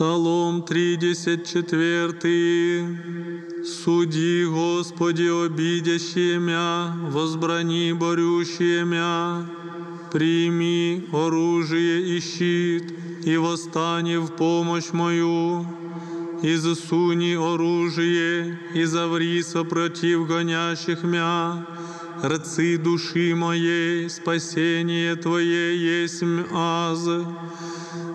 Псалом 34. Суди, Господи, обидящие мя, возбрани борющие мя. Прими оружие и щит, и восстани в помощь мою. И засуни оружие, и заври сопротив гонящих мя. Рцы души моей, спасение Твое есть аз.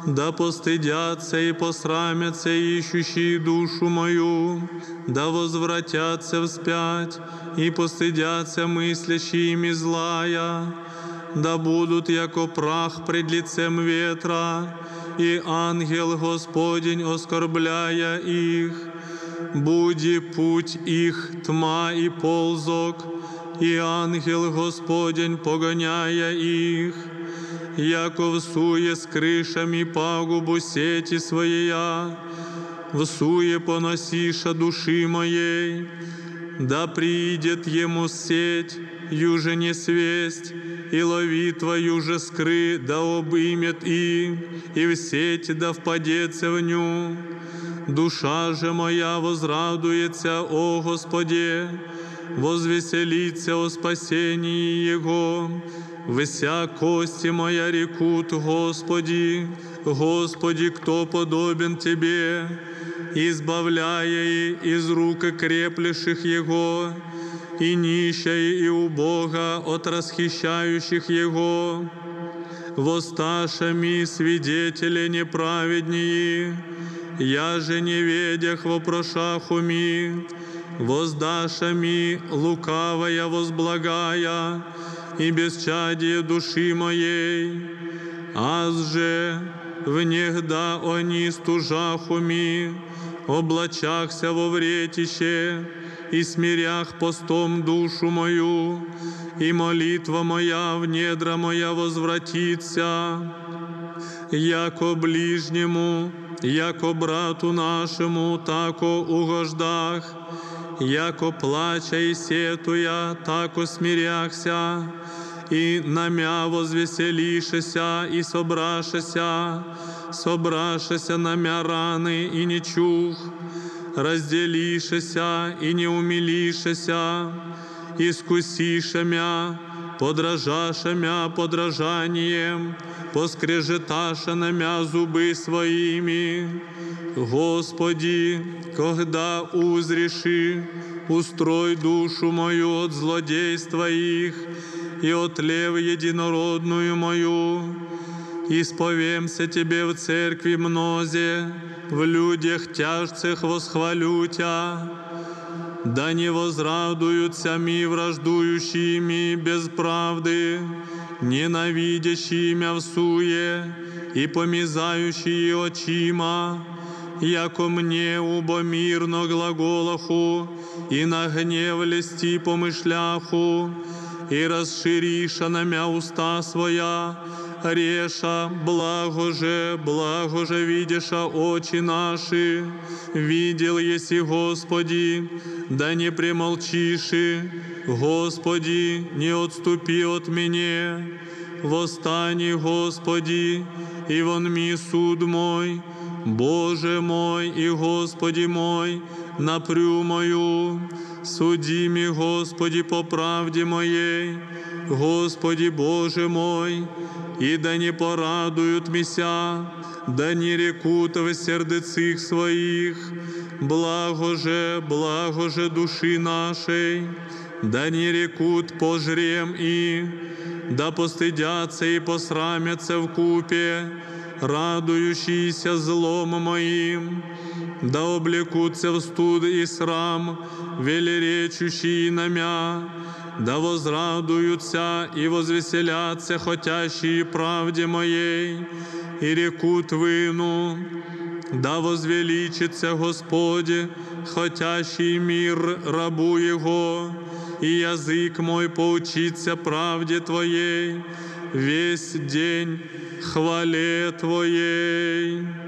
Да постыдятся и посрамятся ищущие душу мою, да возвратятся вспять и постыдятся мыслящие ими злая, да будут яко прах пред лицем ветра, и ангел Господень оскорбляя их. Буди путь их тьма и ползок, и ангел Господень погоняя их яко всує з кришами пагубу сети своєя, всує поносиша души моей, да придет ему сеть, юже не свесть, и лови твою же скры, да обымет и, и в сеть да впадется в ню. Душа же моя возрадуется, о Господе, возвеселится о спасении Его, Вся кости моя рекут, Господи, Господи, кто подобен Тебе, избавляя из рук креплющих Его, и нищая и убога от расхищающих Его, восташами свидетели неправеднее, я же не ведях вопрошах уми, воздашами лукавая возблагая, и бесчадие души моей, аз же внегда они стужах уми, облачахся во вретище, и смирях постом душу мою, и молитва моя в недра моя возвратится, яко ближнему, яко брату нашему, тако угождах, яко плача и сетуя, тако смиряхся, и намя возвеселишеся и собрашеся, собрашеся намя раны и не чух, разделишеся и не умилишеся, искусише мя, подражаша мя подражанием, поскрежеташа на мя зубы своими. Господи, когда узреши, устрой душу мою от злодейства их и от лев единородную мою. Исповемся Тебе в церкви мнозе, в людях тяжцах восхвалю Тя. Да не возрадуются ми враждующими без правды, ненавидящие мя в суе и помизающие очима, яко мне убомирно глаголаху, и на гнев лести помышляху, и расшириша на мя уста своя, реша, благо же, благо же видиша очи наши, видел еси Господи, да не премолчиши, Господи, не отступи от меня, восстани, Господи, и вон ми суд мой, Боже мой и Господи мой, напрю мою, суди ми, Господи, по правде моей, Господи Боже мой, и да не порадуют мися, да не рекут в сердецах своих, благо же, благо же души нашей, да не рекут пожрем и, да постыдятся и посрамятся в купе, радующиеся злом моим, да облекутся в студ и срам, велеречущие на мя, да возрадуются и возвеселятся хотящие правде моей, и рекут вину, да возвеличится Господи, хотящий мир рабу Его, и язык мой поучится правде Твоей, весь день хвале Твоей.